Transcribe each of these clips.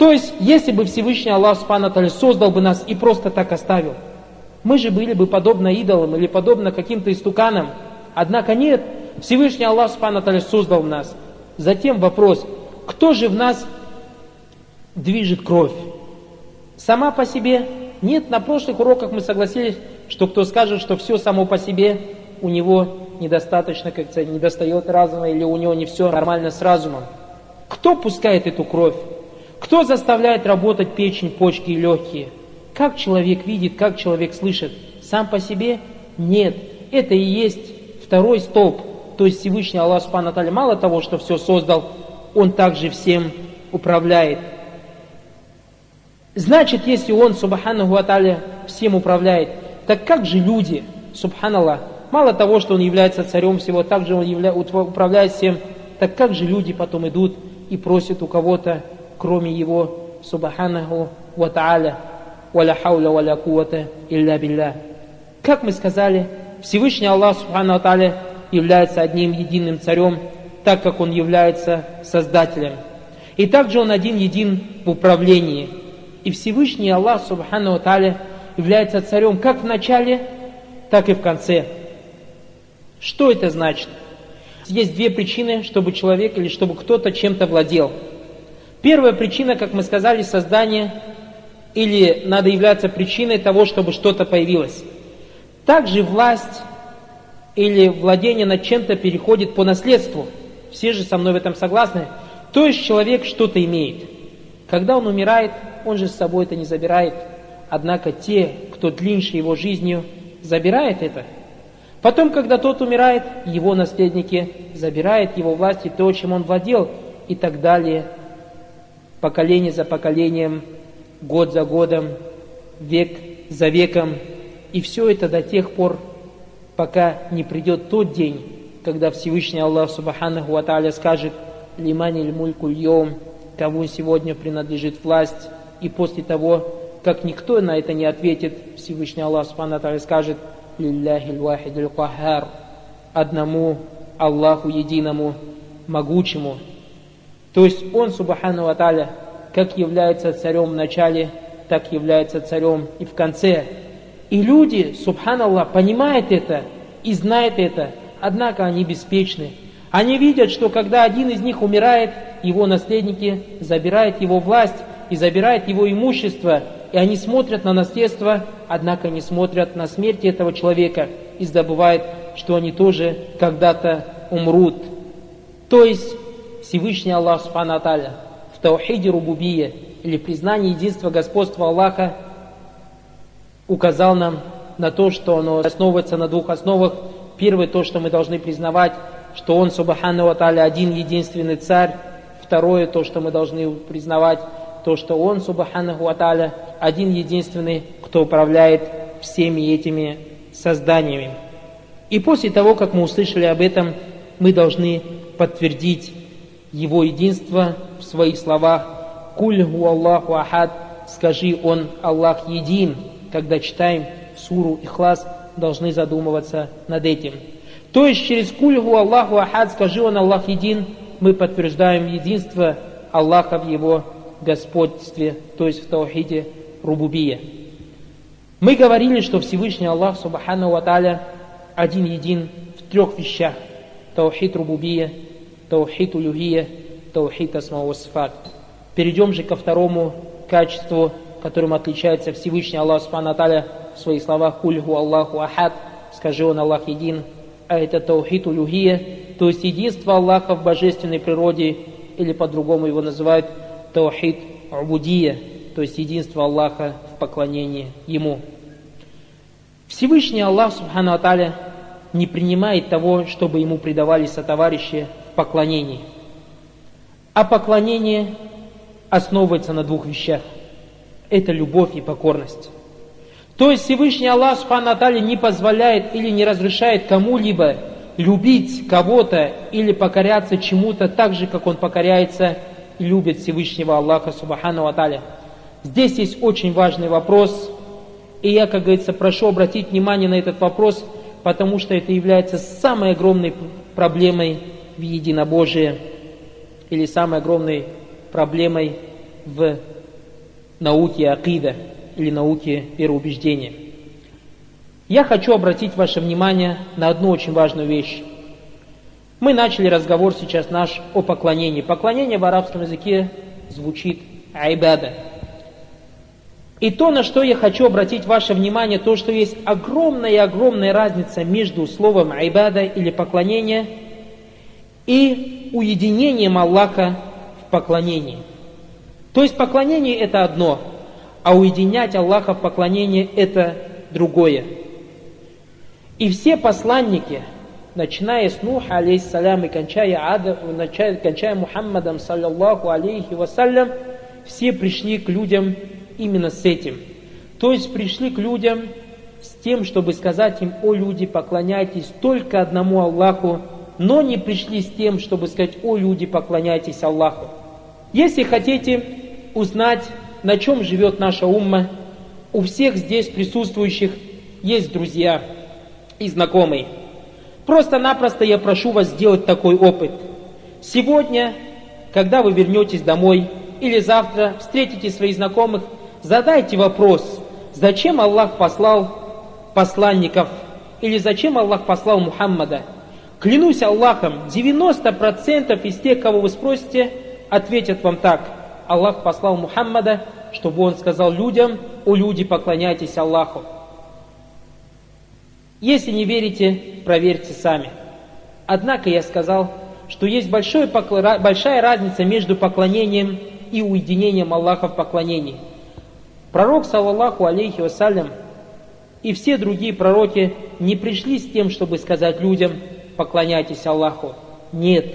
То есть, если бы Всевышний Аллах Субхану создал бы нас и просто так оставил, мы же были бы подобно идолам или подобно каким-то истуканам. Однако нет, Всевышний Аллах Субхану создал нас. Затем вопрос, кто же в нас движет кровь? Сама по себе? Нет, на прошлых уроках мы согласились, что кто скажет, что все само по себе, у него недостаточно, как то недостает разума, или у него не все нормально с разумом. Кто пускает эту кровь? Кто заставляет работать печень, почки и легкие? Как человек видит, как человек слышит? Сам по себе? Нет. Это и есть второй столб. То есть Всевышний Аллах Субхану мало того, что все создал, Он также всем управляет. Значит, если Он, Субхану Аталя, всем управляет, так как же люди, Субханаллах, мало того, что Он является царем всего, также Он управляет всем, так как же люди потом идут и просят у кого-то, кроме Его, Субханаху Ва Тааля, «Валя хауля валя кувата илля билля». Как мы сказали, Всевышний Аллах Субхану Аталя является одним единым царем, так как Он является Создателем. И также Он один един в управлении. И Всевышний Аллах Субхану Аталя является царем как в начале, так и в конце. Что это значит? Есть две причины, чтобы человек или чтобы кто-то чем-то владел. Первая причина, как мы сказали, создание или надо являться причиной того, чтобы что-то появилось. Также власть или владение над чем-то переходит по наследству. Все же со мной в этом согласны. То есть человек что-то имеет. Когда он умирает, он же с собой это не забирает. Однако те, кто длиннее его жизнью, забирает это. Потом, когда тот умирает, его наследники забирают его власть и то, чем он владел, и так далее. Поколение за поколением год за годом, век за веком. И все это до тех пор, пока не придет тот день, когда Всевышний Аллах Субханаху Ва скажет «Лимани мульку йом», кому сегодня принадлежит власть, и после того, как никто на это не ответит, Всевышний Аллах Субханаху скажет «Лилляхи лвахидил кахар», одному Аллаху единому, могучему. То есть Он, Субхану Ва как является царем в начале, так является царем и в конце. И люди, субханаллах, понимают это и знают это, однако они беспечны. Они видят, что когда один из них умирает, его наследники забирают его власть и забирают его имущество, и они смотрят на наследство, однако не смотрят на смерть этого человека и забывают, что они тоже когда-то умрут. То есть Всевышний Аллах Субхану в таухиде рубубия или признании единства господства Аллаха указал нам на то, что оно основывается на двух основах. Первое, то, что мы должны признавать, что Он, Субхану Аталя, один единственный царь. Второе, то, что мы должны признавать, то, что Он, Субхану Аталя, один единственный, кто управляет всеми этими созданиями. И после того, как мы услышали об этом, мы должны подтвердить Его единство в своих словах «Куль Аллаху ахад» скажи Он Аллах един. Когда читаем суру Ихлас, должны задумываться над этим. То есть через «Куль гу Аллаху ахад» скажи Он Аллах един, мы подтверждаем единство Аллаха в Его господстве, то есть в Таухиде Рубубия. Мы говорили, что Всевышний Аллах Субхану Ва один един в трех вещах. Таухид Рубубия, Таухид Улюхия таухид асма сифат. Перейдем же ко второму качеству, которым отличается Всевышний Аллах Субхану в своих словах «Кульгу Аллаху Ахад», скажи он Аллах един, а это таухид улюхия, то есть единство Аллаха в божественной природе, или по-другому его называют таухид убудия, то есть единство Аллаха в поклонении Ему. Всевышний Аллах Субхану Аталя не принимает того, чтобы ему предавались сотоварищи поклонении – а поклонение основывается на двух вещах. Это любовь и покорность. То есть Всевышний Аллах Субхану не позволяет или не разрешает кому-либо любить кого-то или покоряться чему-то так же, как он покоряется и любит Всевышнего Аллаха Субхану Аталя. Здесь есть очень важный вопрос, и я, как говорится, прошу обратить внимание на этот вопрос, потому что это является самой огромной проблемой в единобожии или самой огромной проблемой в науке акида или науке вероубеждения. Я хочу обратить ваше внимание на одну очень важную вещь. Мы начали разговор сейчас наш о поклонении. Поклонение в арабском языке звучит айбада. И то, на что я хочу обратить ваше внимание, то, что есть огромная-огромная разница между словом айбада или поклонение и уединением Аллаха в поклонении. То есть поклонение это одно, а уединять Аллаха в поклонении это другое. И все посланники, начиная с Нуха, алейхиссалям, и кончая, Ада, начая, кончая Мухаммадом, саллаллаху алейхи вассалям, все пришли к людям именно с этим. То есть пришли к людям с тем, чтобы сказать им, о люди, поклоняйтесь только одному Аллаху, но не пришли с тем, чтобы сказать, о люди, поклоняйтесь Аллаху. Если хотите узнать, на чем живет наша умма, у всех здесь присутствующих есть друзья и знакомые. Просто-напросто я прошу вас сделать такой опыт. Сегодня, когда вы вернетесь домой, или завтра встретите своих знакомых, задайте вопрос, зачем Аллах послал посланников, или зачем Аллах послал Мухаммада. Клянусь Аллахом, 90% из тех, кого вы спросите, ответят вам так. Аллах послал Мухаммада, чтобы он сказал людям, о люди, поклоняйтесь Аллаху. Если не верите, проверьте сами. Однако я сказал, что есть большой, большая разница между поклонением и уединением Аллаха в поклонении. Пророк, саллаллаху алейхи вассалям, и все другие пророки не пришли с тем, чтобы сказать людям, поклоняйтесь Аллаху. Нет,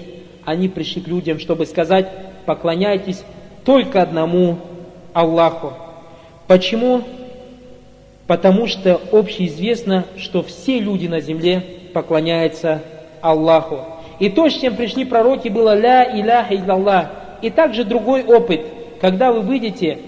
они пришли к людям, чтобы сказать, поклоняйтесь только одному Аллаху. Почему? Потому что общеизвестно, что все люди на земле поклоняются Аллаху. И то, с чем пришли пророки, было «Ля иляха илlallah». И также другой опыт, когда вы выйдете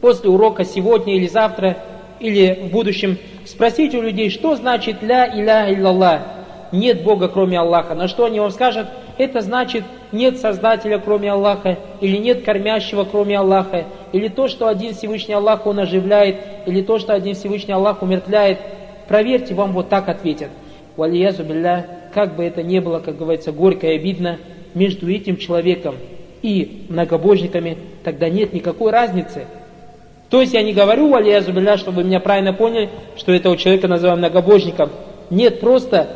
после урока сегодня или завтра, или в будущем, спросите у людей, что значит «Ля иляха илlallah» нет Бога, кроме Аллаха. На что они вам скажут? Это значит, нет Создателя, кроме Аллаха, или нет кормящего, кроме Аллаха, или то, что один Всевышний Аллах Он оживляет, или то, что один Всевышний Аллах умертвляет. Проверьте, вам вот так ответят. Валиязу билля, как бы это ни было, как говорится, горько и обидно, между этим человеком и многобожниками, тогда нет никакой разницы. То есть я не говорю, валиязу билля, чтобы вы меня правильно поняли, что этого человека называем многобожником. Нет, просто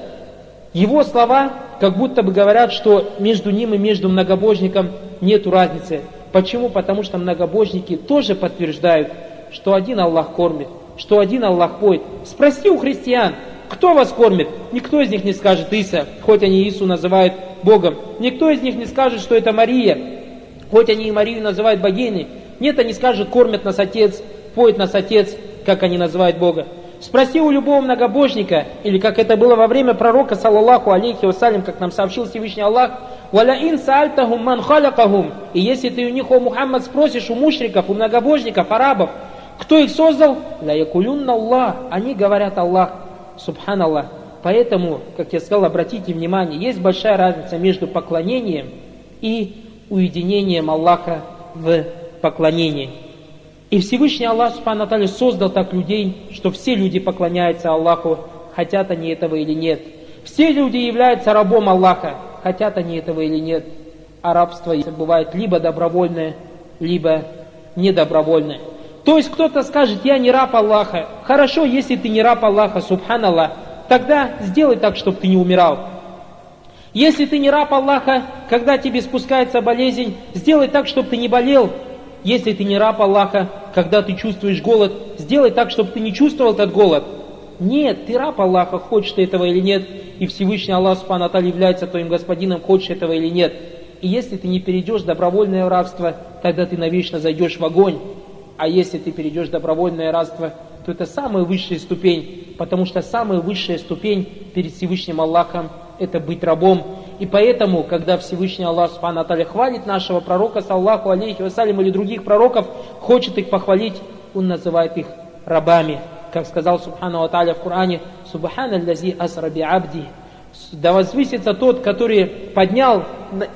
его слова как будто бы говорят, что между ним и между многобожником нет разницы. Почему? Потому что многобожники тоже подтверждают, что один Аллах кормит, что один Аллах поет. Спроси у христиан, кто вас кормит? Никто из них не скажет Иса, хоть они Иису называют Богом. Никто из них не скажет, что это Мария, хоть они и Марию называют богиней. Нет, они скажут, кормят нас Отец, поет нас Отец, как они называют Бога. Спроси у любого многобожника, или как это было во время пророка, саллаллаху алейхи вассалям, как нам сообщил Всевышний Аллах, «Валя ин саальтахум ман халякахум». И если ты у них, о Мухаммад, спросишь у мушриков, у многобожников, арабов, кто их создал? «Ля якулюнна Аллах». Они говорят Аллах, субханаллах. Поэтому, как я сказал, обратите внимание, есть большая разница между поклонением и уединением Аллаха в поклонении. И Всевышний Аллах Субхану создал так людей, что все люди поклоняются Аллаху, хотят они этого или нет. Все люди являются рабом Аллаха, хотят они этого или нет. А рабство бывает либо добровольное, либо недобровольное. То есть кто-то скажет, я не раб Аллаха. Хорошо, если ты не раб Аллаха, субханаллах, тогда сделай так, чтобы ты не умирал. Если ты не раб Аллаха, когда тебе спускается болезнь, сделай так, чтобы ты не болел. Если ты не раб Аллаха, когда ты чувствуешь голод, сделай так, чтобы ты не чувствовал этот голод. Нет, ты раб Аллаха, хочешь ты этого или нет, и Всевышний Аллах Субхану является твоим господином, хочешь этого или нет. И если ты не перейдешь добровольное рабство, тогда ты навечно зайдешь в огонь. А если ты перейдешь добровольное рабство, то это самая высшая ступень, потому что самая высшая ступень перед Всевышним Аллахом – это быть рабом. И поэтому, когда Всевышний Аллах Субхану хвалит нашего пророка, саллаху алейхи вассалям, или других пророков, хочет их похвалить, он называет их рабами. Как сказал Субхану Аталя в Коране, «Субхана асраби абди». Да возвысится тот, который поднял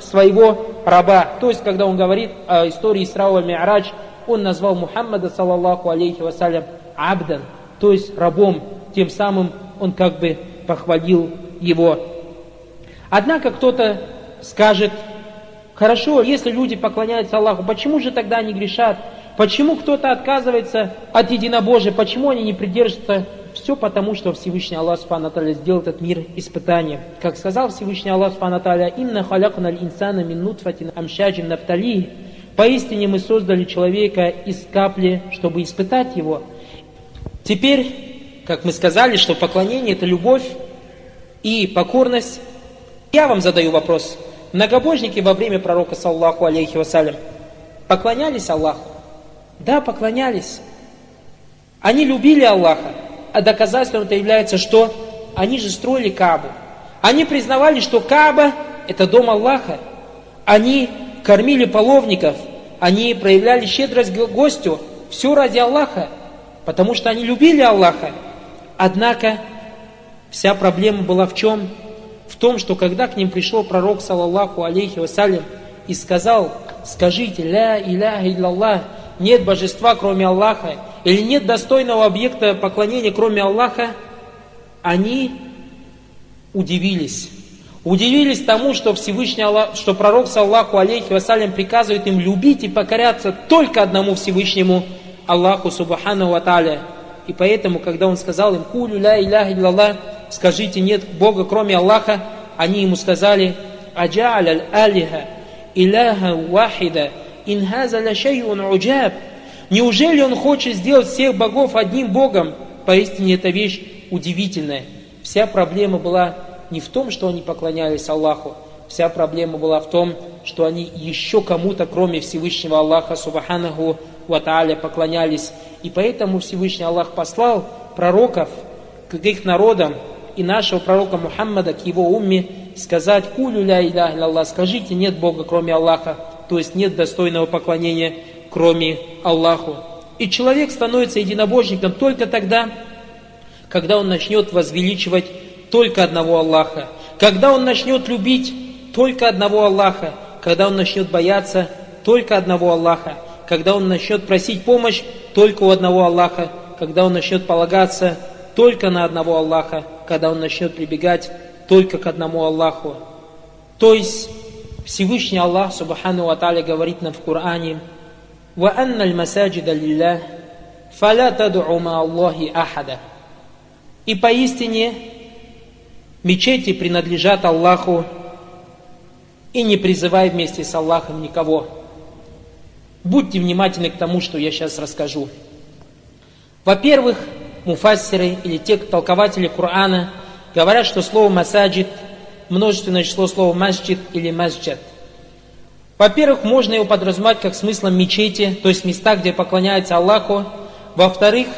своего раба. То есть, когда он говорит о истории Исрау Ми'радж, он назвал Мухаммада, саллаллаху алейхи вассалям, абдан, то есть рабом. Тем самым он как бы похвалил его. Однако кто-то скажет, хорошо, если люди поклоняются Аллаху, почему же тогда они грешат? Почему кто-то отказывается от единобожия? Почему они не придерживаются? Все потому, что Всевышний Аллах Субхану сделал этот мир испытанием. Как сказал Всевышний Аллах Субхану «Инна халякна инсана мин нутфатин амшаджин нафтали» Поистине мы создали человека из капли, чтобы испытать его. Теперь, как мы сказали, что поклонение это любовь и покорность. Я вам задаю вопрос. Многобожники во время пророка, саллаху алейхи вассалям, поклонялись Аллаху? Да, поклонялись. Они любили Аллаха, а доказательством это является, что они же строили Кабу. Они признавали, что Каба – это дом Аллаха. Они кормили половников, они проявляли щедрость гостю, все ради Аллаха, потому что они любили Аллаха. Однако вся проблема была в чем? В том, что когда к ним пришел пророк, саллаллаху алейхи вассалям, и сказал, скажите, ля иляха иллаллах, нет божества, кроме Аллаха, или нет достойного объекта поклонения, кроме Аллаха, они удивились. Удивились тому, что Всевышний Аллах, что пророк, саллаху алейхи вассалям, приказывает им любить и покоряться только одному Всевышнему Аллаху, субхану ва И поэтому, когда он сказал им, кулю ля иляха иллаллах, скажите, нет Бога, кроме Аллаха, они ему сказали, аджа'аль аль-алиха, иляха вахида, инхаза шайун уджаб. Неужели он хочет сделать всех богов одним богом? Поистине эта вещь удивительная. Вся проблема была не в том, что они поклонялись Аллаху. Вся проблема была в том, что они еще кому-то, кроме Всевышнего Аллаха, Субханаху Ва поклонялись. И поэтому Всевышний Аллах послал пророков к их народам и нашего пророка Мухаммада к его умме сказать «Кулю ля иляха Аллах», скажите «нет Бога, кроме Аллаха» то есть нет достойного поклонения, кроме Аллаху. И человек становится единобожником только тогда, когда он начнет возвеличивать только одного Аллаха, когда он начнет любить только одного Аллаха, когда он начнет бояться только одного Аллаха, когда он начнет просить помощь только у одного Аллаха, когда он начнет полагаться только на одного Аллаха, когда он начнет прибегать только к одному Аллаху. То есть Всевышний Аллах, Субхану Ва говорит нам в Коране, «Ва анна аль-масаджида лиллах, фаля тад'у ма Аллахи ахада». И поистине мечети принадлежат Аллаху, и не призывай вместе с Аллахом никого. Будьте внимательны к тому, что я сейчас расскажу. Во-первых, муфассиры или те толкователи Корана говорят, что слово «масаджид» множественное число слова масджид или масджад. Во-первых, можно его подразумевать как смыслом мечети, то есть места, где поклоняются Аллаху. Во-вторых,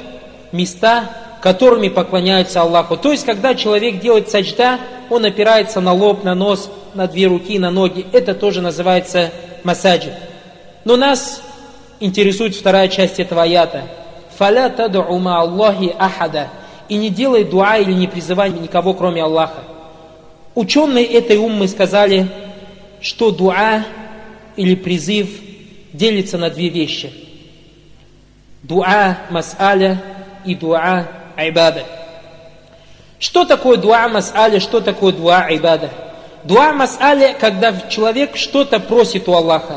места, которыми поклоняются Аллаху. То есть, когда человек делает саджда, он опирается на лоб, на нос, на две руки, на ноги. Это тоже называется масаджид. Но нас интересует вторая часть этого аята. «Фаля таду Аллахи ахада» и не делай дуа или не призывай никого, кроме Аллаха. Ученые этой уммы сказали, что дуа или призыв делится на две вещи. Дуа мас'аля и дуа айбада. Что такое дуа мас'аля, что такое дуа айбада? Дуа мас'аля, когда человек что-то просит у Аллаха,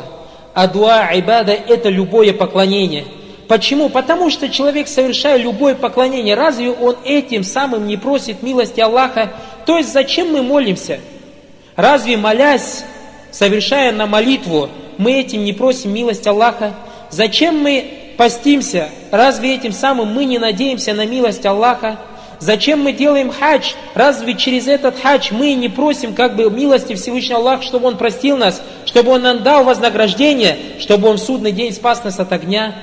а дуа айбада это любое поклонение. Почему? Потому что человек, совершая любое поклонение, разве он этим самым не просит милости Аллаха то есть зачем мы молимся? Разве молясь, совершая на молитву, мы этим не просим милость Аллаха? Зачем мы постимся? Разве этим самым мы не надеемся на милость Аллаха? Зачем мы делаем хадж? Разве через этот хадж мы не просим как бы милости Всевышнего Аллаха, чтобы Он простил нас, чтобы Он нам дал вознаграждение, чтобы Он в судный день спас нас от огня?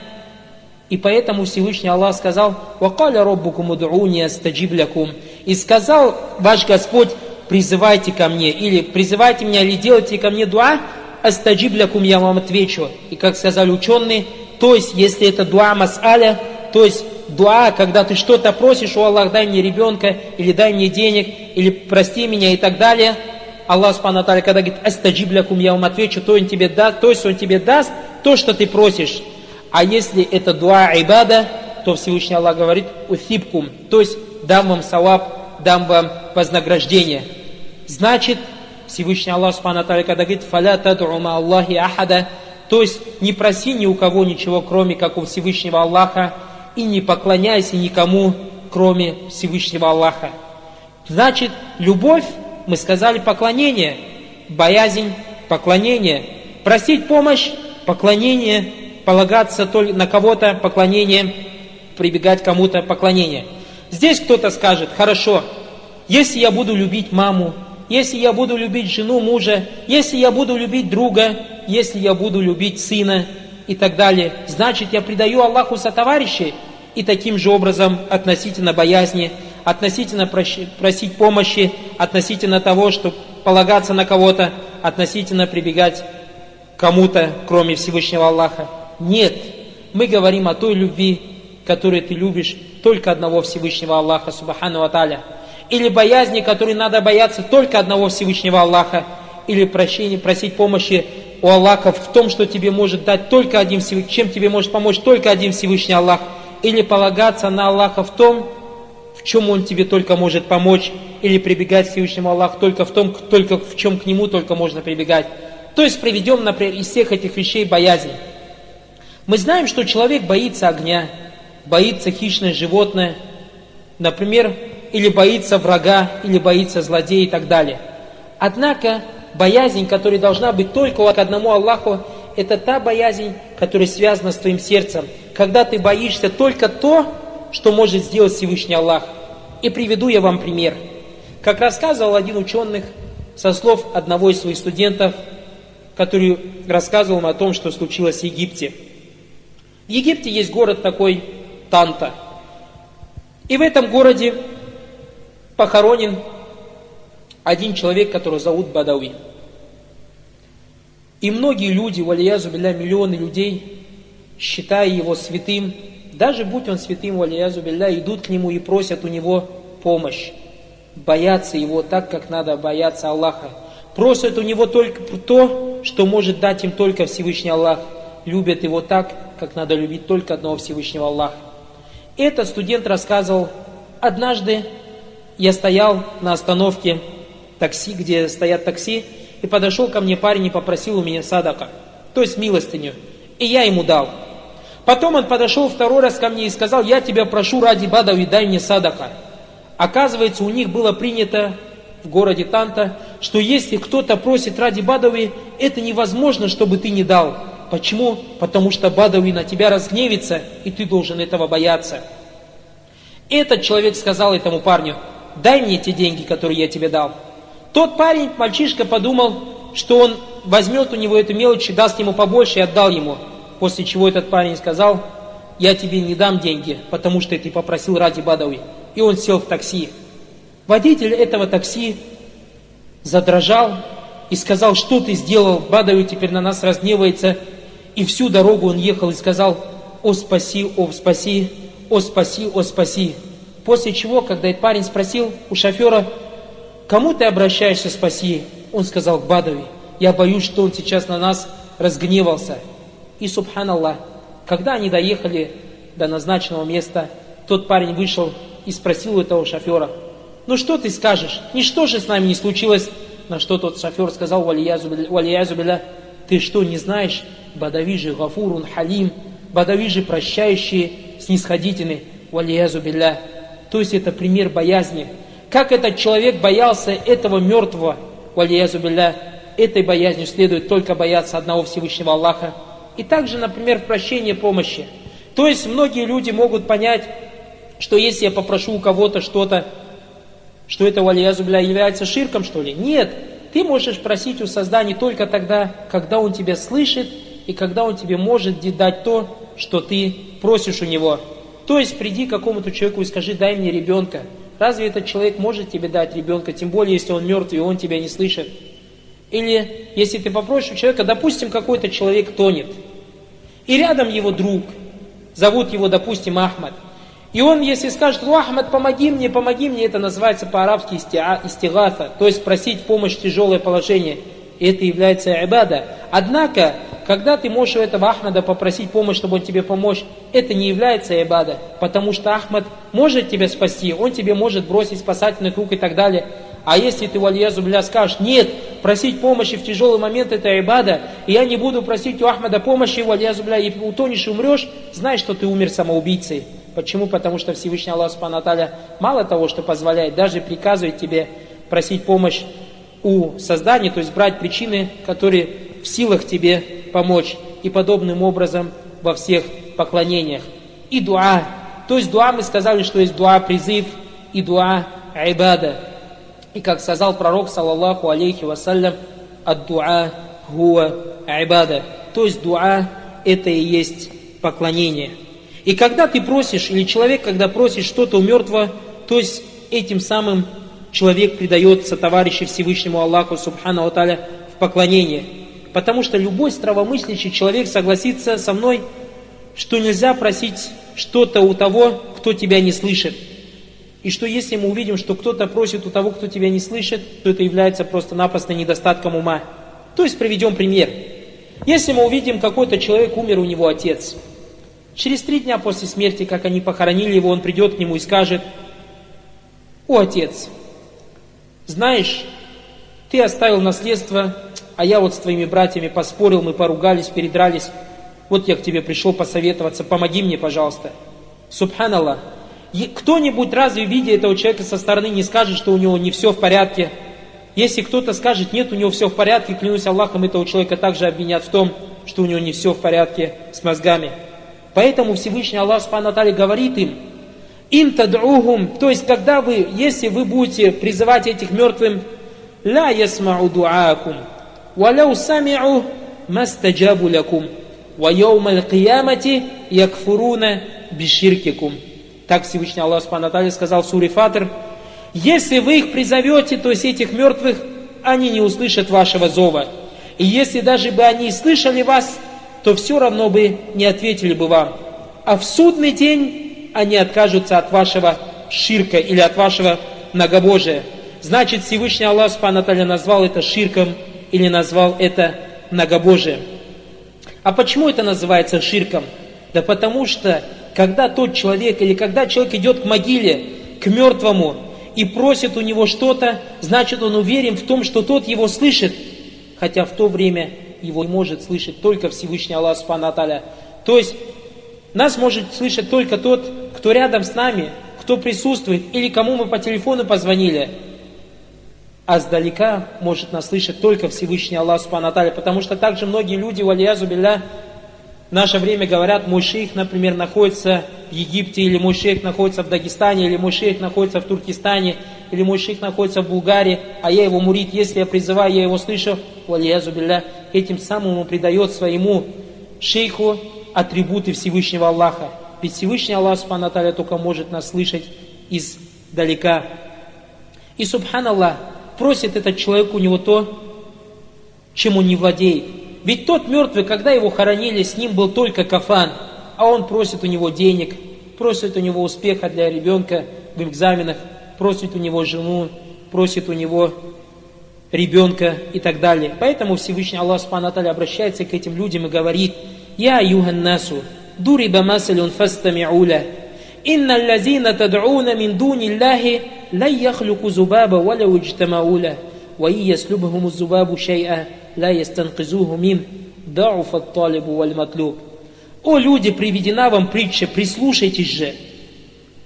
И поэтому Всевышний Аллах сказал, «Вакаля роббукум удууни астаджиб лякум». И сказал ваш Господь, призывайте ко мне, или призывайте меня, или делайте ко мне дуа, астаджиб лякум, я вам отвечу. И как сказали ученые, то есть, если это дуа мас'аля, то есть дуа, когда ты что-то просишь у Аллаха, дай мне ребенка, или дай мне денег, или прости меня и так далее, Аллах Субхану когда говорит, астаджиблякум, я вам отвечу, то, он тебе даст, то есть он тебе даст то, что ты просишь. А если это дуа ибада, то Всевышний Аллах говорит, усипкум, то есть дам вам салаб, дам вам вознаграждение. Значит, Всевышний Аллах Субхану когда говорит, фаля тадума Аллахи ахада, то есть не проси ни у кого ничего, кроме как у Всевышнего Аллаха, и не поклоняйся никому, кроме Всевышнего Аллаха. Значит, любовь, мы сказали, поклонение, боязнь, поклонение, просить помощь, поклонение, полагаться только на кого-то, поклонение, прибегать кому-то, поклонение. Здесь кто-то скажет, хорошо, если я буду любить маму, если я буду любить жену мужа, если я буду любить друга, если я буду любить сына и так далее, значит я предаю Аллаху со товарищей и таким же образом относительно боязни, относительно просить помощи, относительно того, чтобы полагаться на кого-то, относительно прибегать кому-то, кроме Всевышнего Аллаха. Нет, мы говорим о той любви, которую ты любишь только одного Всевышнего Аллаха, Субхану Аталя или боязни, которые надо бояться только одного Всевышнего Аллаха, или прощения, просить помощи у Аллаха в том, что тебе может дать только один Всевышний, чем тебе может помочь только один Всевышний Аллах, или полагаться на Аллаха в том, в чем Он тебе только может помочь, или прибегать к Всевышнему Аллаху только в том, только в чем к Нему только можно прибегать. То есть приведем, например, из всех этих вещей боязнь. Мы знаем, что человек боится огня, боится хищное животное. Например, или боится врага, или боится злодея и так далее. Однако боязнь, которая должна быть только к одному Аллаху, это та боязнь, которая связана с твоим сердцем. Когда ты боишься только то, что может сделать Всевышний Аллах. И приведу я вам пример. Как рассказывал один ученый со слов одного из своих студентов, который рассказывал о том, что случилось в Египте. В Египте есть город такой Танта. И в этом городе похоронен один человек, которого зовут Бадауи. И многие люди, валиязу билля, миллионы людей, считая его святым, даже будь он святым, валиязу билля, идут к нему и просят у него помощь. Боятся его так, как надо бояться Аллаха. Просят у него только то, что может дать им только Всевышний Аллах. Любят его так, как надо любить только одного Всевышнего Аллаха. Этот студент рассказывал, однажды я стоял на остановке такси, где стоят такси, и подошел ко мне парень и попросил у меня садака, то есть милостыню. И я ему дал. Потом он подошел второй раз ко мне и сказал, я тебя прошу ради Бадави, дай мне садака. Оказывается, у них было принято в городе Танта, что если кто-то просит ради Бадави, это невозможно, чтобы ты не дал. Почему? Потому что Бадави на тебя разгневится, и ты должен этого бояться. Этот человек сказал этому парню, дай мне те деньги, которые я тебе дал. Тот парень, мальчишка, подумал, что он возьмет у него эту мелочь и даст ему побольше и отдал ему. После чего этот парень сказал, я тебе не дам деньги, потому что ты попросил ради Бадауи. И он сел в такси. Водитель этого такси задрожал и сказал, что ты сделал, Бадауи теперь на нас разгневается. И всю дорогу он ехал и сказал, о спаси, о спаси, о спаси, о спаси. После чего, когда этот парень спросил у шофера, кому ты обращаешься, спаси? Он сказал, к Бадови. Я боюсь, что он сейчас на нас разгневался. И, субханаллах, когда они доехали до назначенного места, тот парень вышел и спросил у этого шофера, ну что ты скажешь, ничто же с нами не случилось. На что тот шофер сказал, валиязу биля, ты что, не знаешь, Бадави же гафурун халим, Бадави же прощающий, снисходительный, валиязу биля. То есть это пример боязни. Как этот человек боялся этого мертвого, валиязу билля, этой боязнью следует только бояться одного Всевышнего Аллаха. И также, например, в прощении помощи. То есть многие люди могут понять, что если я попрошу у кого-то что-то, что это валиязу билля является ширком, что ли? Нет. Ты можешь просить у создания только тогда, когда он тебя слышит и когда он тебе может дать то, что ты просишь у него. То есть приди к какому-то человеку и скажи, дай мне ребенка. Разве этот человек может тебе дать ребенка, тем более, если он мертв и он тебя не слышит? Или если ты попросишь у человека, допустим, какой-то человек тонет, и рядом его друг, зовут его, допустим, Ахмад, И он, если скажет, «О, Ахмад, помоги мне, помоги мне», это называется по-арабски истигата, то есть просить помощь в тяжелое положение. Это является ибада. Однако, когда ты можешь у этого Ахмада попросить помощь, чтобы он тебе помочь, это не является ибада, потому что Ахмад может тебя спасти, он тебе может бросить спасательный круг и так далее. А если ты, вальязу бля, скажешь, нет, просить помощи в тяжелый момент это ибада, и я не буду просить у Ахмада помощи, вальязу бля, и утонешь и умрешь, знай, что ты умер самоубийцей. Почему? Потому что Всевышний Аллах Субхану мало того, что позволяет, даже приказывает тебе просить помощь у создания, то есть брать причины, которые в силах тебе помочь. И подобным образом во всех поклонениях. И дуа. То есть дуа мы сказали, что есть дуа призыв и дуа айбада. И как сказал пророк, саллаллаху алейхи вассалям, ад дуа гуа айбада. То есть дуа это и есть поклонение. И когда ты просишь, или человек, когда просит что-то у мертвого, то есть этим самым человек предается товарищу Всевышнему Аллаху Субхану Аталя в поклонение. Потому что любой здравомыслящий человек согласится со мной, что нельзя просить что-то у того, кто тебя не слышит. И что если мы увидим, что кто-то просит у того, кто тебя не слышит, то это является просто-напросто недостатком ума. То есть приведем пример. Если мы увидим, какой-то человек умер, у него отец – Через три дня после смерти, как они похоронили его, он придет к нему и скажет, «О, отец, знаешь, ты оставил наследство, а я вот с твоими братьями поспорил, мы поругались, передрались. Вот я к тебе пришел посоветоваться, помоги мне, пожалуйста». Субханаллах. Кто-нибудь разве, видя этого человека со стороны, не скажет, что у него не все в порядке? Если кто-то скажет, нет, у него все в порядке, клянусь Аллахом, этого человека также обвинят в том, что у него не все в порядке с мозгами. Поэтому Всевышний Аллах Субхану говорит им, им тад'ухум, то есть когда вы, если вы будете призывать этих мертвым, ла ясмау дуаакум, валяу сами'у мастаджабу лякум, ва яумал киямати якфуруна биширкикум. Так Всевышний Аллах Субхану сказал в суре Фатр, если вы их призовете, то есть этих мертвых, они не услышат вашего зова. И если даже бы они слышали вас, то все равно бы не ответили бы вам. А в судный день они откажутся от вашего ширка или от вашего многобожия. Значит, Всевышний Аллах Субхану назвал это ширком или назвал это многобожием. А почему это называется ширком? Да потому что, когда тот человек или когда человек идет к могиле, к мертвому, и просит у него что-то, значит он уверен в том, что тот его слышит, хотя в то время его может слышать только Всевышний Аллах Субхану То есть нас может слышать только тот, кто рядом с нами, кто присутствует, или кому мы по телефону позвонили. А сдалека может нас слышать только Всевышний Аллах Субхану потому что также многие люди, валиязу билля, в наше время говорят, мой шейх, например, находится в Египте, или мой шейх находится в Дагестане, или мой шейх находится в Туркестане, или мой шейх находится в Булгарии, а я его мурит, если я призываю, я его слышу, валиязу билля, этим самым он придает своему шейху атрибуты Всевышнего Аллаха. Ведь Всевышний Аллах Субхану только может нас слышать издалека. И Субханаллах просит этот человек у него то, чем он не владеет. Ведь тот мертвый, когда его хоронили, с ним был только кафан, а он просит у него денег, просит у него успеха для ребенка в экзаменах, просит у него жену, просит у него ребенка и так далее. Поэтому Всевышний Аллах Субхану обращается к этим людям и говорит, «Я аюхан насу, дуриба масалюн фастами'уля, инна лазина тад'уна мин дуни Аллахи, ла яхлюку зубаба валя уджтамауля, ва и яслюбахуму зубабу шайа, ла ястанкизуху мин, дауфа талибу валь матлюб». «О люди, приведена вам притча, прислушайтесь же!»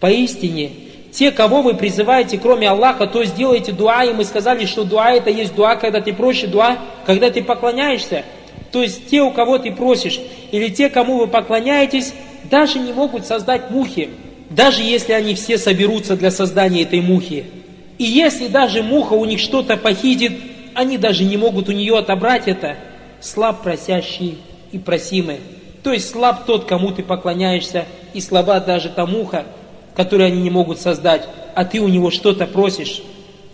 Поистине, те, кого вы призываете, кроме Аллаха, то сделайте дуа, и мы сказали, что дуа это есть дуа, когда ты просишь дуа, когда ты поклоняешься. То есть те, у кого ты просишь, или те, кому вы поклоняетесь, даже не могут создать мухи, даже если они все соберутся для создания этой мухи. И если даже муха у них что-то похитит, они даже не могут у нее отобрать это. Слаб просящий и просимый. То есть слаб тот, кому ты поклоняешься, и слаба даже та муха, которую они не могут создать, а ты у него что-то просишь.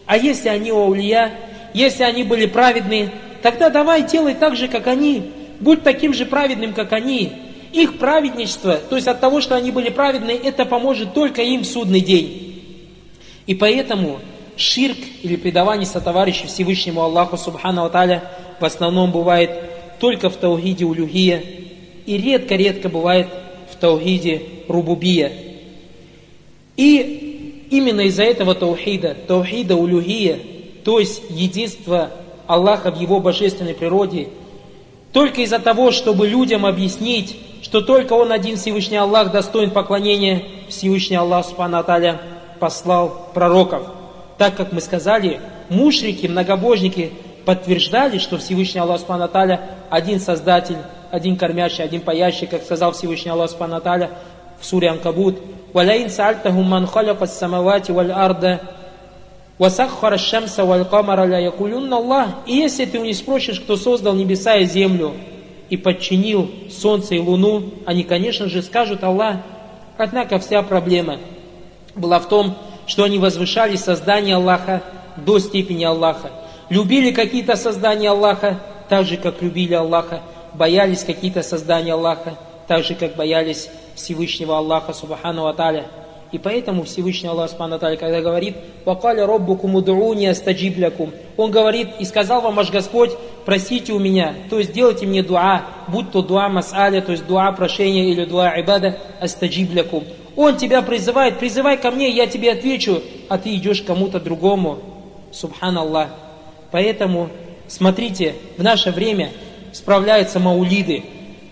А если они аулия, если они были праведные, тогда давай делай так же, как они, будь таким же праведным, как они. их праведничество, то есть от того, что они были праведны, это поможет только им в судный день. И поэтому ширк или предавание сотоварища Всевышнему Аллаху Субхану Аталя в основном бывает только в Таухиде Улюхия и редко-редко бывает в Таухиде Рубубия. И именно из-за этого Таухида, Таухида Улюхия, то есть единство Аллаха в Его божественной природе, только из-за того, чтобы людям объяснить, что только Он один Всевышний Аллах достоин поклонения, Всевышний Аллах Субхану Аталя послал пророков – так как мы сказали, мушрики, многобожники подтверждали, что Всевышний Аллах Субхану один создатель, один кормящий, один паящий, как сказал Всевышний Аллах Субхану в суре Анкабут. وَلَئِنْ سَأَلْتَهُمْ مَنْ خَلَقَ السَّمَوَاتِ وَالْأَرْضَ وَسَخَّرَ الشَّمْسَ وَالْقَمَرَ لَيَقُولُنَّ اللَّهِ И если ты у них спросишь, кто создал небеса и землю, и подчинил солнце и луну, они, конечно же, скажут Аллах. Однако вся проблема была в том, что они возвышали создание Аллаха до степени Аллаха. Любили какие-то создания Аллаха, так же, как любили Аллаха. Боялись какие-то создания Аллаха, так же, как боялись Всевышнего Аллаха, Субхану Аталя. И поэтому Всевышний Аллах Субхану Аталя, когда говорит, «Вакаля роббукум удруни астаджиблякум», Он говорит, и сказал вам ваш Господь, просите у меня, то есть делайте мне дуа, будь то дуа мас'аля, то есть дуа прошения или дуа ибада, астаджиблякум. Он тебя призывает, призывай ко мне, я тебе отвечу, а ты идешь кому-то другому. Субханаллах. Поэтому, смотрите, в наше время справляются маулиды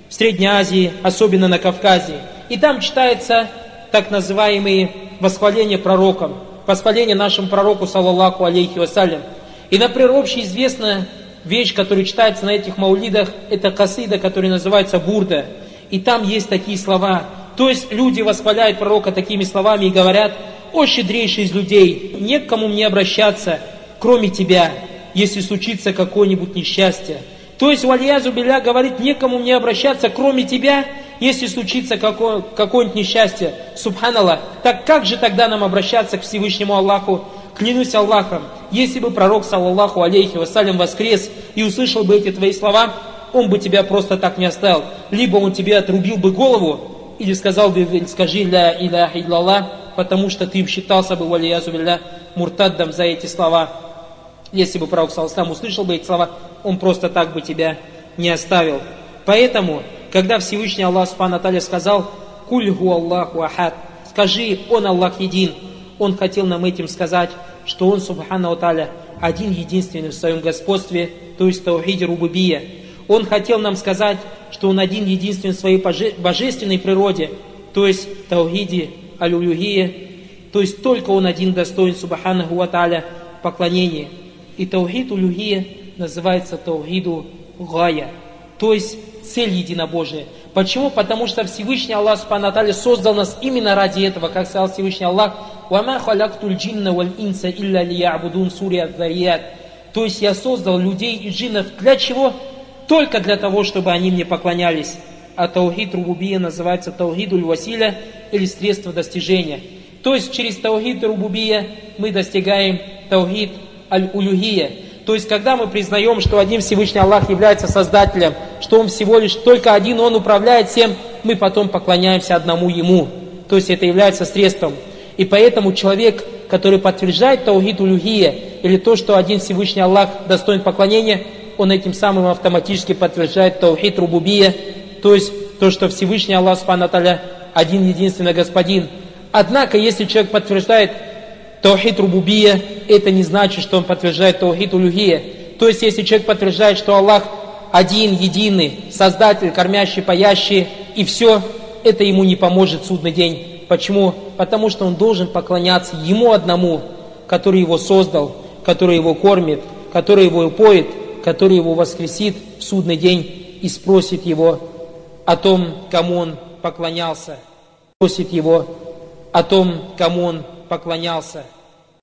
в Средней Азии, особенно на Кавказе. И там читается так называемые восхваления пророкам, восхваления нашему пророку, саллаллаху алейхи вассалям. И, например, общеизвестная вещь, которая читается на этих маулидах, это касида, которая называется бурда. И там есть такие слова – то есть люди восхваляют пророка такими словами и говорят, «О щедрейший из людей, не к кому мне обращаться, кроме тебя, если случится какое-нибудь несчастье». То есть Вальязу Беля говорит, некому мне обращаться, кроме тебя, если случится какое, какое-нибудь несчастье. Субханаллах. Так как же тогда нам обращаться к Всевышнему Аллаху? Клянусь Аллахом, если бы пророк, саллаллаху алейхи вассалям, воскрес и услышал бы эти твои слова, он бы тебя просто так не оставил. Либо он тебе отрубил бы голову, или сказал бы, скажи ля иляха иллаллах, потому что ты считался бы, валиязу билля, муртаддам за эти слова. Если бы пророк Саласлам услышал бы эти слова, он просто так бы тебя не оставил. Поэтому, когда Всевышний Аллах Субхану сказал, «Кульгу Аллаху Ахад», скажи, Он Аллах един, Он хотел нам этим сказать, что Он, Субхану Аталя, один единственный в своем господстве, то есть Таухиде Рубубия. Он хотел нам сказать, что Он один единственный в своей божественной природе, то есть Таухиде Алюлюгия, то есть только Он один достоин Субханаху Ва поклонения. И Таухид Улюгия называется Таухиду Гая, то есть цель единобожия. Почему? Потому что Всевышний Аллах Субхану создал нас именно ради этого, как сказал Всевышний Аллах, «Вама халяктуль джинна валь инса илля лиябудун сурия То есть я создал людей и джиннов для чего? только для того, чтобы они мне поклонялись. А таухид рубубия называется таухидуль василя или средство достижения. То есть через таухид рубубия мы достигаем таухид аль-улюхия. То есть когда мы признаем, что один Всевышний Аллах является Создателем, что Он всего лишь только один, Он управляет всем, мы потом поклоняемся одному Ему. То есть это является средством. И поэтому человек, который подтверждает таухид улюхия, или то, что один Всевышний Аллах достоин поклонения, он этим самым автоматически подтверждает таухид рубубия, то есть то, что Всевышний Аллах Субхану один единственный господин. Однако, если человек подтверждает таухид рубубия, это не значит, что он подтверждает таухид улюхия. То есть, если человек подтверждает, что Аллах один, единый, создатель, кормящий, паящий, и все, это ему не поможет судный день. Почему? Потому что он должен поклоняться ему одному, который его создал, который его кормит, который его поет, который его воскресит в судный день и спросит его о том, кому он поклонялся. Спросит его о том, кому он поклонялся.